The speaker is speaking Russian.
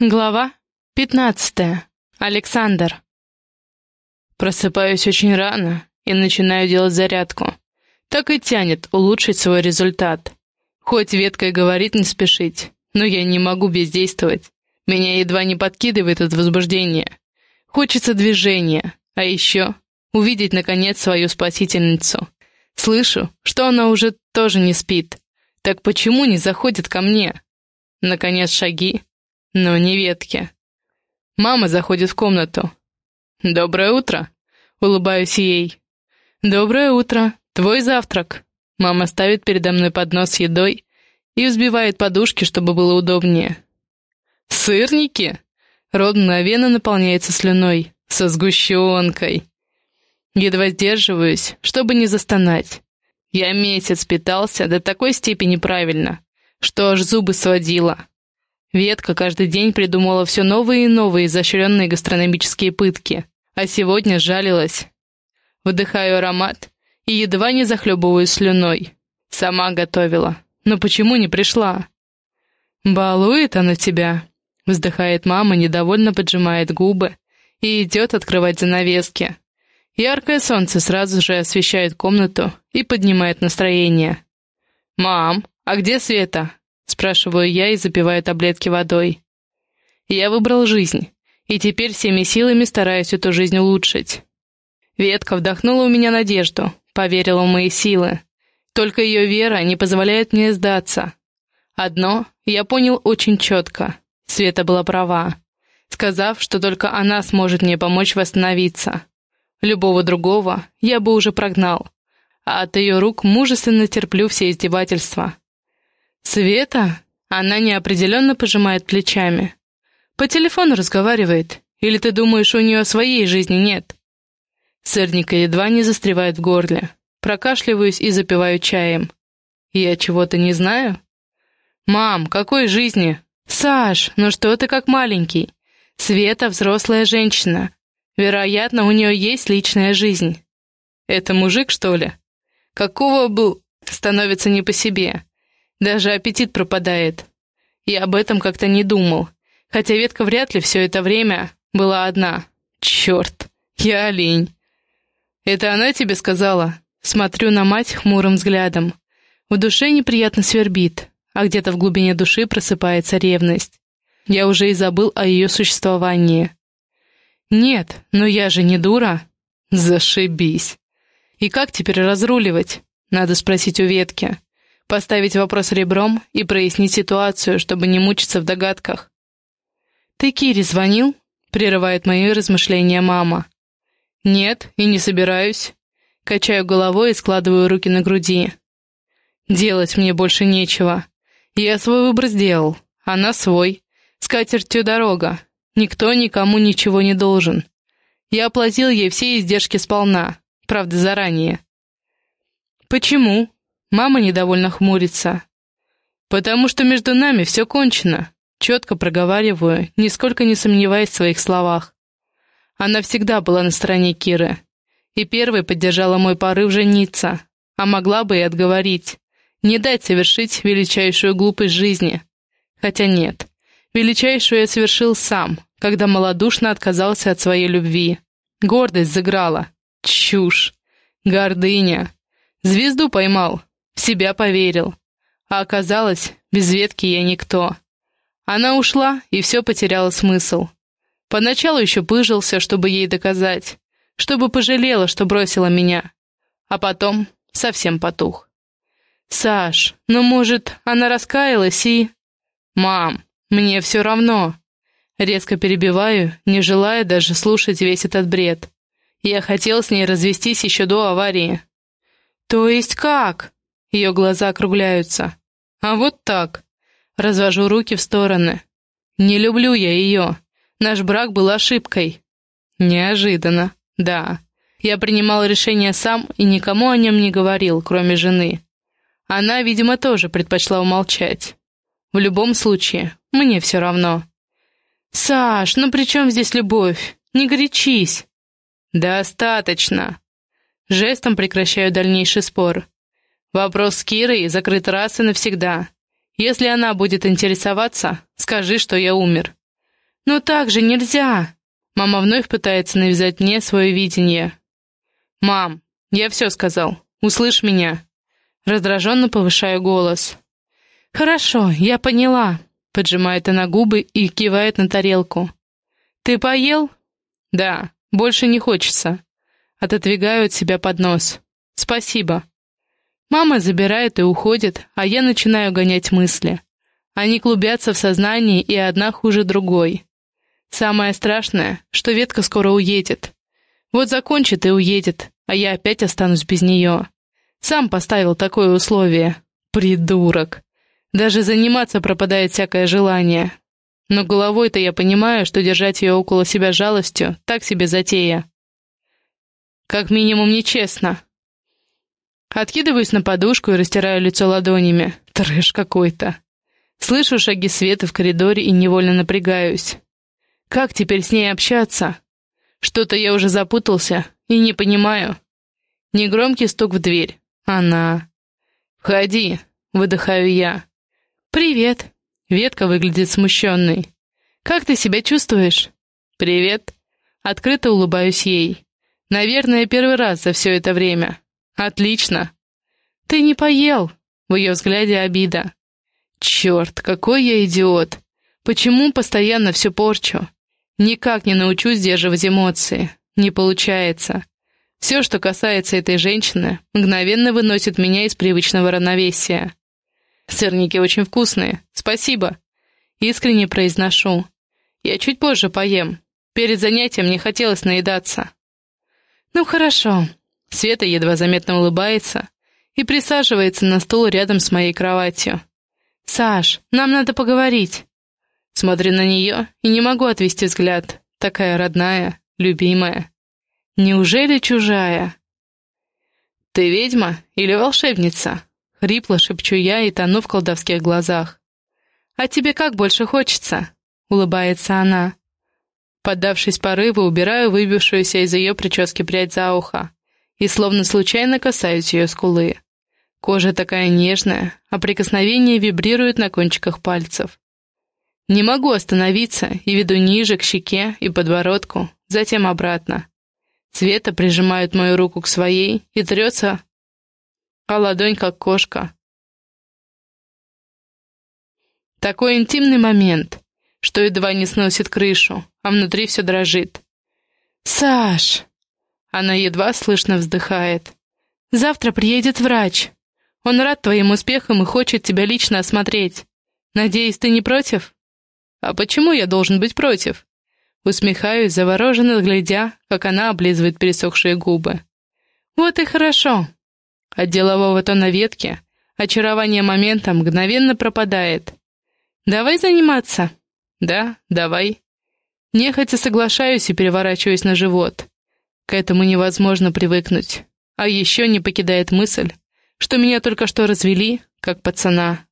Глава пятнадцатая. Александр. Просыпаюсь очень рано и начинаю делать зарядку. Так и тянет улучшить свой результат. Хоть ветка и говорит не спешить, но я не могу бездействовать. Меня едва не подкидывает от возбуждения. Хочется движения, а еще увидеть, наконец, свою спасительницу. Слышу, что она уже тоже не спит. Так почему не заходит ко мне? Наконец шаги, но не ветки. Мама заходит в комнату. «Доброе утро!» — улыбаюсь ей. «Доброе утро! Твой завтрак!» Мама ставит передо мной поднос с едой и взбивает подушки, чтобы было удобнее. «Сырники?» Рот мгновенно наполняется слюной, со сгущенкой. Едва сдерживаюсь, чтобы не застонать. Я месяц питался до такой степени правильно, что аж зубы сводила. Ветка каждый день придумала все новые и новые изощренные гастрономические пытки, а сегодня жалилась. Вдыхаю аромат и едва не захлебываюсь слюной. Сама готовила. Но почему не пришла? «Балует она тебя», — вздыхает мама, недовольно поджимает губы и идет открывать занавески. Яркое солнце сразу же освещает комнату и поднимает настроение. «Мам, а где Света?» Спрашиваю я и запиваю таблетки водой. Я выбрал жизнь, и теперь всеми силами стараюсь эту жизнь улучшить. Ветка вдохнула у меня надежду, поверила в мои силы. Только ее вера не позволяет мне сдаться. Одно я понял очень четко. Света была права, сказав, что только она сможет мне помочь восстановиться. Любого другого я бы уже прогнал, а от ее рук мужественно терплю все издевательства. «Света?» Она неопределенно пожимает плечами. «По телефону разговаривает. Или ты думаешь, у нее своей жизни нет?» Сырника едва не застревает в горле. Прокашливаюсь и запиваю чаем. «Я чего-то не знаю?» «Мам, какой жизни?» «Саш, ну что ты как маленький? Света взрослая женщина. Вероятно, у нее есть личная жизнь». «Это мужик, что ли?» «Какого был...» становится не по себе. Даже аппетит пропадает. Я об этом как-то не думал. Хотя ветка вряд ли все это время была одна. Черт, я олень. Это она тебе сказала? Смотрю на мать хмурым взглядом. В душе неприятно свербит, а где-то в глубине души просыпается ревность. Я уже и забыл о ее существовании. Нет, но я же не дура. Зашибись. И как теперь разруливать? Надо спросить у ветки поставить вопрос ребром и прояснить ситуацию, чтобы не мучиться в догадках. «Ты Кире звонил?» — прерывает мои размышления мама. «Нет, и не собираюсь». Качаю головой и складываю руки на груди. «Делать мне больше нечего. Я свой выбор сделал, она свой. С катертью дорога. Никто никому ничего не должен. Я оплатил ей все издержки сполна, правда, заранее». «Почему?» Мама недовольно хмурится. «Потому что между нами все кончено», — четко проговариваю, нисколько не сомневаясь в своих словах. Она всегда была на стороне Киры. И первой поддержала мой порыв жениться, а могла бы и отговорить, не дать совершить величайшую глупость жизни. Хотя нет, величайшую я совершил сам, когда малодушно отказался от своей любви. Гордость заграла. Чушь. Гордыня. Звезду поймал, в себя поверил. А оказалось, без ветки я никто. Она ушла, и все потеряло смысл. Поначалу еще пыжился, чтобы ей доказать, чтобы пожалела, что бросила меня. А потом совсем потух. «Саш, ну, может, она раскаялась и...» «Мам, мне все равно». Резко перебиваю, не желая даже слушать весь этот бред. Я хотел с ней развестись еще до аварии. «То есть как?» Ее глаза округляются. А вот так. Развожу руки в стороны. Не люблю я ее. Наш брак был ошибкой. Неожиданно, да. Я принимал решение сам и никому о нем не говорил, кроме жены. Она, видимо, тоже предпочла умолчать. В любом случае, мне все равно. «Саш, ну при чем здесь любовь? Не горячись!» «Достаточно!» Жестом прекращаю дальнейший спор. Вопрос с Кирой закрыт раз и навсегда. Если она будет интересоваться, скажи, что я умер. «Ну так же нельзя!» Мама вновь пытается навязать мне свое видение. «Мам, я все сказал. Услышь меня!» Раздраженно повышаю голос. «Хорошо, я поняла», — поджимает она губы и кивает на тарелку. «Ты поел?» «Да, больше не хочется». Отодвигаю от себя поднос. «Спасибо». Мама забирает и уходит, а я начинаю гонять мысли. Они клубятся в сознании, и одна хуже другой. Самое страшное, что ветка скоро уедет. Вот закончит и уедет, а я опять останусь без нее. Сам поставил такое условие. Придурок. Даже заниматься пропадает всякое желание. Но головой-то я понимаю, что держать ее около себя жалостью — так себе затея. Как минимум нечестно. Откидываюсь на подушку и растираю лицо ладонями. Трэш какой-то. Слышу шаги Светы в коридоре и невольно напрягаюсь. Как теперь с ней общаться? Что-то я уже запутался и не понимаю. Негромкий стук в дверь. Она. «Входи», — выдыхаю я. «Привет». Ветка выглядит смущенной. «Как ты себя чувствуешь?» «Привет». Открыто улыбаюсь ей. «Наверное, первый раз за все это время. Отлично». «Ты не поел?» В ее взгляде обида. «Черт, какой я идиот! Почему постоянно все порчу? Никак не научусь сдерживать эмоции. Не получается. Все, что касается этой женщины, мгновенно выносит меня из привычного равновесия. Сырники очень вкусные. Спасибо. Искренне произношу. Я чуть позже поем. Перед занятием не хотелось наедаться. Ну хорошо. Света едва заметно улыбается и присаживается на стул рядом с моей кроватью. «Саш, нам надо поговорить». Смотрю на нее и не могу отвести взгляд. Такая родная, любимая. Неужели чужая? «Ты ведьма или волшебница?» Хрипло шепчу я и тону в колдовских глазах. «А тебе как больше хочется?» — улыбается она. Поддавшись порыву, убираю выбившуюся из ее прически прядь за ухо и словно случайно касаюсь ее скулы. Кожа такая нежная, а прикосновение вибрирует на кончиках пальцев. Не могу остановиться и веду ниже к щеке и подбородку, затем обратно. Света прижимает мою руку к своей и трется а ладонь как кошка. Такой интимный момент, что едва не сносит крышу, а внутри все дрожит. «Саш!» Она едва слышно вздыхает. «Завтра приедет врач. Он рад твоим успехам и хочет тебя лично осмотреть. Надеюсь, ты не против?» «А почему я должен быть против?» Усмехаюсь, завороженно глядя, как она облизывает пересохшие губы. «Вот и хорошо. От делового тона ветки очарование момента мгновенно пропадает. «Давай заниматься?» «Да, давай». Нехотя соглашаюсь и переворачиваюсь на живот. К этому невозможно привыкнуть. А еще не покидает мысль, что меня только что развели, как пацана,